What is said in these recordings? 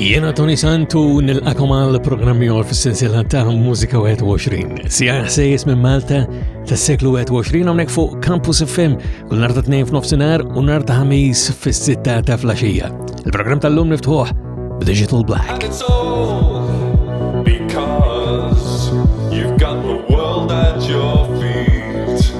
Jena Tony Santu nil-akom għal-programmi għor fil-sensila ta' Musika 21. Sija ħsejjes minn Malta ta' seklu 21 għonek fuq Campus FM kull narta 2 f'nofsinar u narta ħamis fil-sitta ta' flasġija. Il-program tal-lum niftuħ b'Digital Black. Because you've got the world at your feet.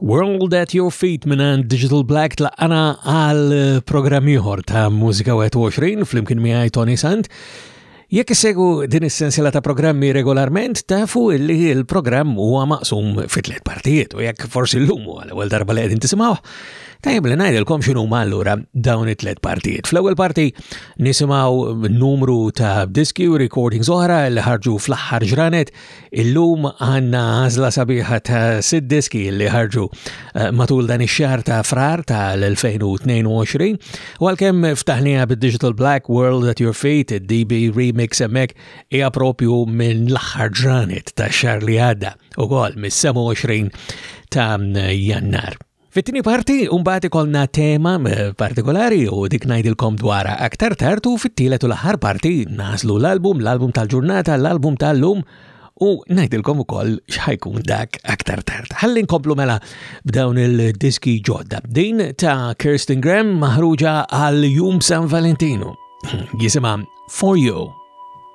World at Your Feet minn Digital Black tlaqqana għal programm ieħor ta' Mużika 21 flimkien miegħi Tony Sant. Jekk issegu din is-sensiela ta' programmi regolarment tafu li l-programm huwa maqsum fi tliet partijiet u jekk forsi llum huwa l-ewwel darba li qegħdin tisimgħu, tajjeb li ngħidilkom x'inhu allura dawn it-tliet partijiet. Fl-ewwel parti nisimgħu numru ta' diski u recordings oħra li ħarġu fl-aħħar ġranet Illum għanna għazla sabiħa ta' sitt diski li ħarġu eh, matul dan ix-xahar ta' frar ta' l-2022 u għalkemm ftaħnija bid-Digital Black World at Your Feet, id-DB Remix emmek hija propju minn l-aħħar ġranet ta' xahar li għadda u għal mis-27 ta' jannar. Fit-tieni parti mbagħad ikollna tema eh, partikolari u dik ngħidilkom dwarha aktar tard u fit-tielet u l-aħħar parti nażlu l-album, l-album tal-ġurnata, l-album tal-lum u ngħidilkom ukoll x'ħajkun dak aktar tard. Ħalli nkomplu mela b'dawn il-diski ġodda. Din ta' Kirsten Graham maħruġa għal Jum San Valentinu. Jisimha For You.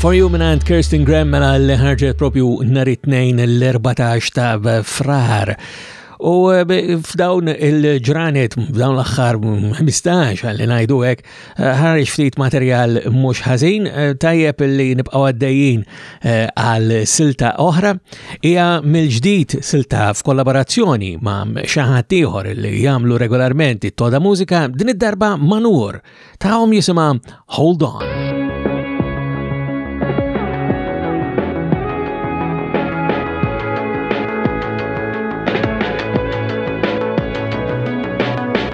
For You minant Kirsten Graham mela li ħarġet propju nhar it-tnejn l-14 ta' frar. U eh, f'dawn il-ġranet, f'dawn l-axħar 15 għalli najdu għek, Eh, ħarġ ftit materjal mhux ħażin, eh, tajjeb li nibqgħu għaddejjin eh, għal silta oħra, hija mill-ġdid silta f'kollaborazzjoni ma' xi ħadd ieħor li jagħmlu regolarment it-toda mużika, din id-darba Manur, tagħhom jisimha Hold On.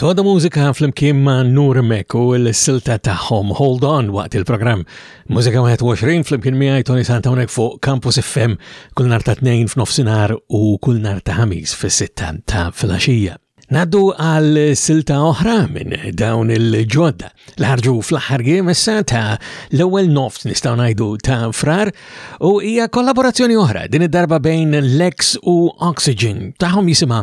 Toda mużika fl-imkien ma' Nur Mek u l-silta tagħhom Hold On waqt il-programm. Mużika 21 fl-imkien miegħi Tony Santa hawnhekk fuq Campus FM kull nar ta' tnejn f'nofsinhar u kull nar ta' ħamis fis-sitta ta' filgħaxija. Naddu għal silta oħra minn dawn il-ġodda li ħarġu fl-aħħar jiem issa ta' l-ewwel nofs nistgħu ngħidu ta' frar u hija kollaborazzjoni oħra din id-darba bejn Lex u Oxygen tagħhom jisimha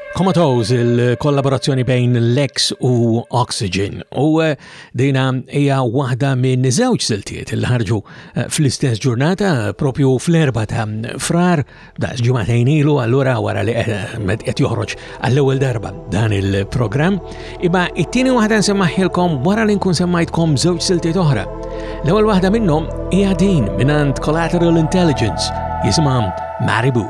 Comatose, il-kollaborazzjoni bejn Lex u Oxygen. U eh, dina hija waħda minn żewġ siltiet li ħarġu eh, fl-istess ġurnata propju fl-erba ta' frar da' ġumatejn ilu allura wara li eh, qed joħroġ għall-ewwel darba dan il-programm. Iba it-tieni waħda nsemmaħilkom wara li nkun semmajtkom żewġ siltiet oħra. L-ewwel waħda minnhom hija din minn Collateral Intelligence jisimha Maribu.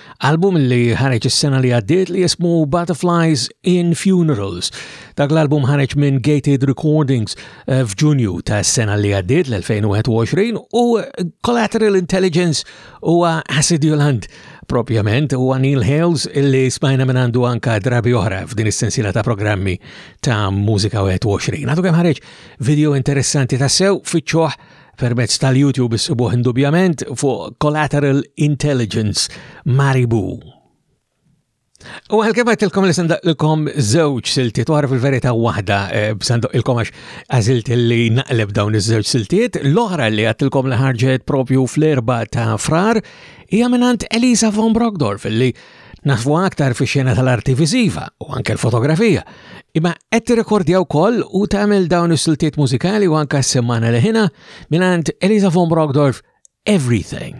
Album li ħareġ is-sena li għaddiet li jismu Butterflies in Funerals. Dak l-album ħareġ minn Gated Recordings eh, f'Ġunju ta' s-sena li għaddiet l-2021 u Collateral Intelligence u Acid Joland propjament u Neil Hales illi smajna minn għandu anka drabi oħra f'din is-sensila ta' programmi ta' Mużika 21. Għadu kemm ħareġ video interessanti ta' sew fiċ-ċoħ Permezz tal-YouTube issibuh indubjament fuq Collateral Intelligence Maribu. U għal kif għatilkom li sendaq l-kom zewċ silti, tuħar fil-verita wahda eh, b'sendaq il-kom għax għazilt li naqleb dawn iż-żewġ siltiet, l-oħra li għatilkom li ħarġet propju fl-erba ta' frar, hija minant Elisa von Brogdorf li Naħsbu aktar fix-xena tal-arti viżiva u anke l-fotografija, imma qed tirrekordja wkoll u tagħmel dawn is-siltiet mużikali u anke s-semmana leħina mingħand Elisa von Brockdorf Everything.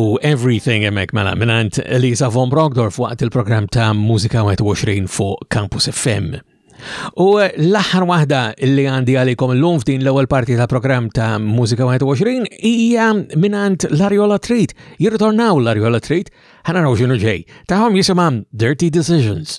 u Everything emek mela minant Elisa von Brogdorf waqt il-program ta' Musika 21 fuq Campus FM. U eh, l-aħħar waħda li għandi għalikom l-lum f'din l-ewwel parti ta' programm ta' Musika 21 hija minant l-Arjola Treat. Jirritornaw l-Arjola Treat, ħana naraw x'inhu ġej. Taħom jisimha Dirty Decisions.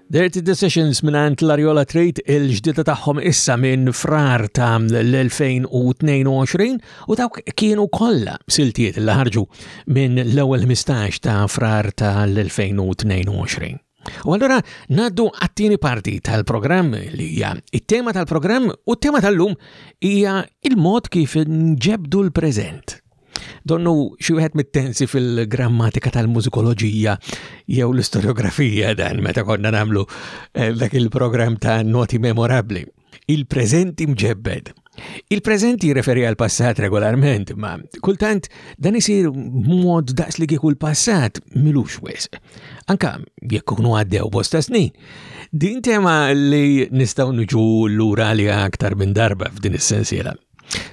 Dirty Decisions minant l-Ariola Trade il-ġdida tagħhom issa minn frar ta' l-2022 u dawk kienu kollha siltiet li ħarġu minn l-ewwel 15 ta' frar ta' l-2022. U allura naddu għattini parti tal-programm li hija it-tema tal-programm u t-tema tal-lum hija il-mod kif nġebdu l-preżent. Donnu xi wieħed mit-tensi fil-grammatika tal-mużikoloġija jew l-istoriografija dan meta konna nagħmlu eh, dak il-programm ta' noti memorabbli. Il-preżenti mġebbed. Il-preżenti jirreferi għal passat regolarment, ma kultant dan isir mod daqs li kieku l-passat milux wisq. Anka jekk kunu għaddew bosta snin. Din tema li nistgħu niġu lura li aktar minn darba f'din is-sensiela.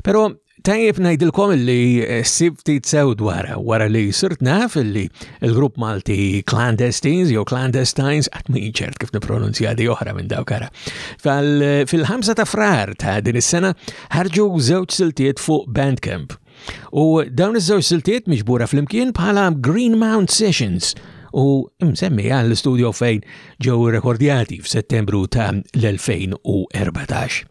Pero Tajjeb ngħidilkom li eh, sib ftit sew dwar wara li sirt naf li l-grupp Malti Clandestines jew Clandestines qatt min ċert kif nippronunzja di oħra minn dawk ara. Fil-5 ta' frar ta' din is-sena ħarġu żewġ siltiet fuq Bandcamp. U dawn iż-żewġ siltiet miġbura flimkien bħala Green Mount Sessions u msemmi għall studio fejn ġew rekordjati f'Settembru ta' l-2014.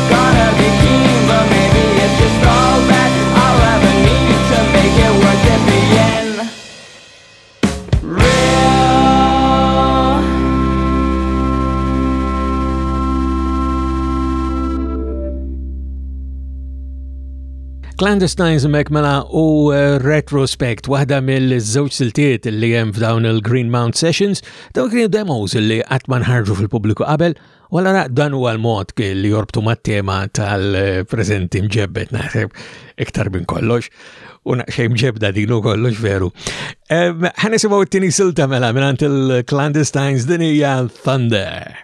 Clandestines mek mela u eh, Retrospect, waħda mill-żewġ siltiet li hemm f'dawn il-Green Mount Sessions, dawn kienu demos li qatt ma nħarġu fil-pubbliku qabel, U allora dan huwa l-mod li jorbtu mat-tema tal-preżenti mġebbet naħseb iktar minn kollox u naqxej mġebda din u kollox veru. Ħan nisimgħu t-tieni silta mela minn il-Clandestines din hija Thunder.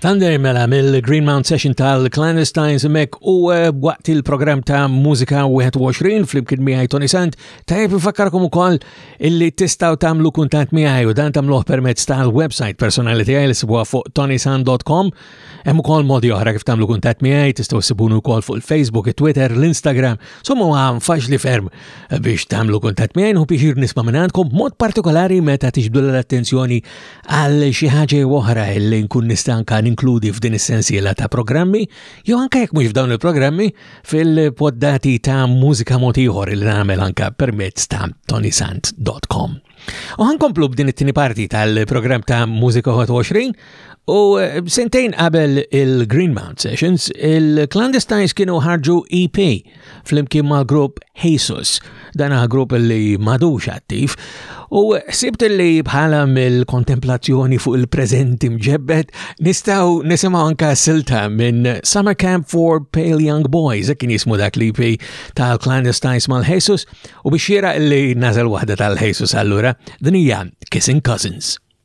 Thunder mela mill-Green Mount Session tal-Clandestines mek u eh, waqt il-programm ta' Mużika 21 fl-imkien miħaj Tony Sant tajb nfakkarkom ukoll illi tistaw tamlu kuntat miħaj u dan tamluħ permezz tal-website personali tiegħi li sibuha fuq tonysan.com hemm ukoll modi oħra kif tamlu kuntat miħaj tistaw sibunu ukoll fuq il-Facebook, il-Twitter, l-Instagram somma għam faċli ferm biex tamlu kuntat miħaj u biex nisma' minn mod partikolari meta tiġbdu l-attenzjoni għal xi ħaġa jew oħra li nkun nista' anka ninkludi f'din is-sensiela ta' programmi, jew anke jekk mhux f'dawn il-programmi fil-poddati ta' mużika mod ieħor li nagħmel anka permezz ta' tonisant.com. U ħankomplu b'din it-tieni parti tal-programm ta' Mużika 20 u eh, sentejn qabel il-Green Mount Sessions, il-Clandestines kienu ħarġu EP flimkien mal-grupp Jesus, dan grupp li madux attiv, u sibt li bħala mill-kontemplazzjoni fuq il-preżenti mġebbet nistaw nisimgħu anka silta minn Summer Camp for Pale Young Boys, kien jismu dak li pi tal-Clandestines mal-Jesus, u biex li nażel waħda tal-Jesus allura, dinija Kissing Cousins.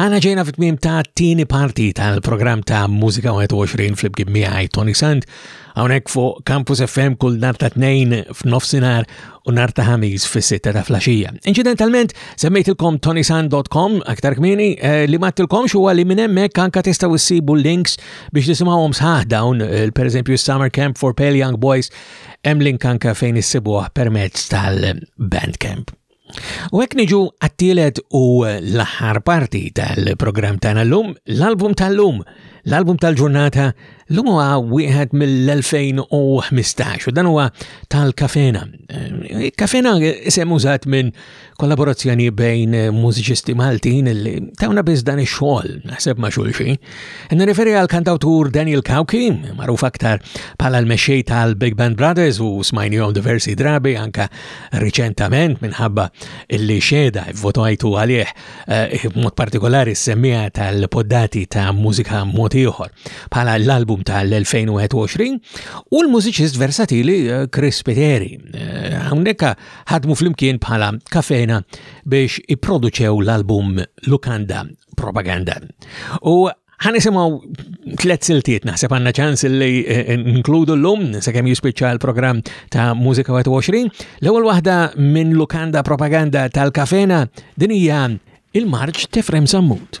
Għana ġejna fit-tmim ta' tini parti tal-program ta' Musika 21 fl-ibkib miħaj Tony Sand, għonek fu Campus FM kull nar ta' tnejn f'nofsinar u nar ta' ħamiz fis-sitta ta' flasġija. Incidentalment, semmejtilkom tonysand.com aktar kmini eh, li mattilkom xu għalli minn hemmhekk anka tistgħu ssibu links biex tisimgħuhom sħaħ dawn, eh, per eżempju Summer Camp for Pale Young Boys, hemm link anka fejn issibuh permezz tal-Bandcamp. U hekk niġu għat-tielet u l-aħħar parti tal-programm tagħna llum, l-album tal-lum. L-album tal-ġurnata l-lum huwa wieħed mill-2015 u dan huwa tal-Kafena. Eh, Kafena isem użat minn kollaborazzjoni bejn mużiċisti Maltin li tawna biss dan ix-xogħol naħseb ma' xulxi. Nirreferi għal kantawtur Daniel Kauki, magħruf aktar bħala l-mexxej tal-Big Band Brothers u smajnihom diversi drabi anka riċentament minħabba illi xeda votajtu għalih eh, mod partikolari s-semmija tal-poddati ta' mużika mod ieħor bħala l-album tal-2021 u l-mużiċist versatili eh, Chris Peteri. Eh, hawnhekk ħadmu flimkien bħala kafena biex ipproduċew l-album Lukanda propaganda. U Ħanisimaw tlet siltiet naħseb għanna ċans li eh, nkludu l-lum, sakemm jispiċċa l-programm ta' Musika 21. L-ewwel waħda minn Lukanda Propaganda tal-Kafena din hija il-Marċ Tefrem Sammut.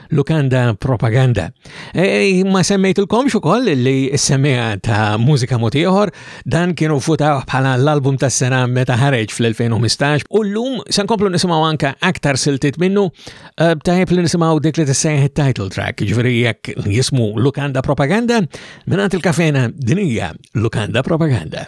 lukanda propaganda. E, e ma semmejtilkomx ukoll li s-semmeja ta' mużika motiħor dan kienu futa bħala l-album tas sena meta ħareġ fl-2015 u l-lum se nkomplu nisimgħu anka aktar siltit minnu e, tajb li nisimgħu dik li tissejħ title track, ġifieri jekk jismu Lukanda Propaganda, mingħand il-kafena dinija Lukanda Propaganda.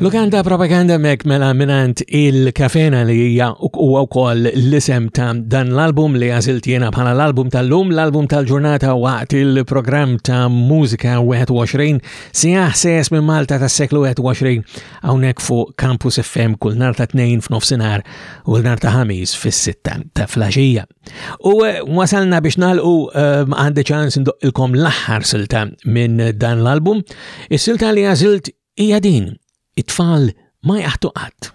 Lukanda propaganda mek mela minant il-kafena li hija huwa wkoll l-isem ta' dan l-album li għażilt jiena bħala l-album tal-lum, l-album tal-ġurnata waqt il-programm ta' Mużika 21 sijaħ sejes minn Malta tas-seklu 21 hawnhekk fuq Campus FM kull nar ta' tnejn f'nofsinhar u l-nar ta' ħamis fis-sitta ta' flaxija. U eh, wasalna biex nalqu eh, għandi ċans ndoqqilkom l-aħħar silta minn dan l-album. Is-silta li għażilt hija din, it-tfal ma jaħtu qatt.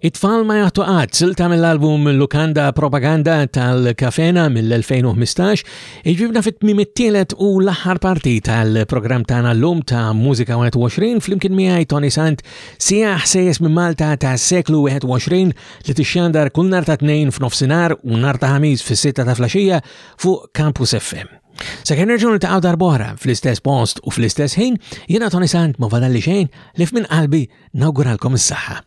It-tfal ma jaħtu qatt silta mill-album Lukanda Propaganda tal-Kafena mill-2015, iġibna fit-tmim it-tielet u l-aħħar parti tal-programm tagħna llum ta' Mużika 21 flimkien miegħi Tony Sant sija ħsejjes minn Malta ta' seklu 21 li tixxandar kull nar ta' tnejn f'nofsinhar u nar ta' ħamis fis-sitta ta' flaxija fuq Campus FM. Sakemm nerġgħu niltaqgħu darb'oħra fl-istess post u fl-istess ħin, jiena Tony Sant ma fadalli xejn li f'min qalbi nawguralkom is-saħħa.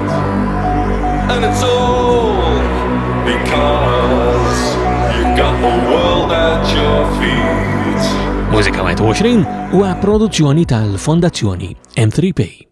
And it's all because you got the world at your feet. Mużika 21 huwa produzzjoni tal-Fondazzjoni M3P.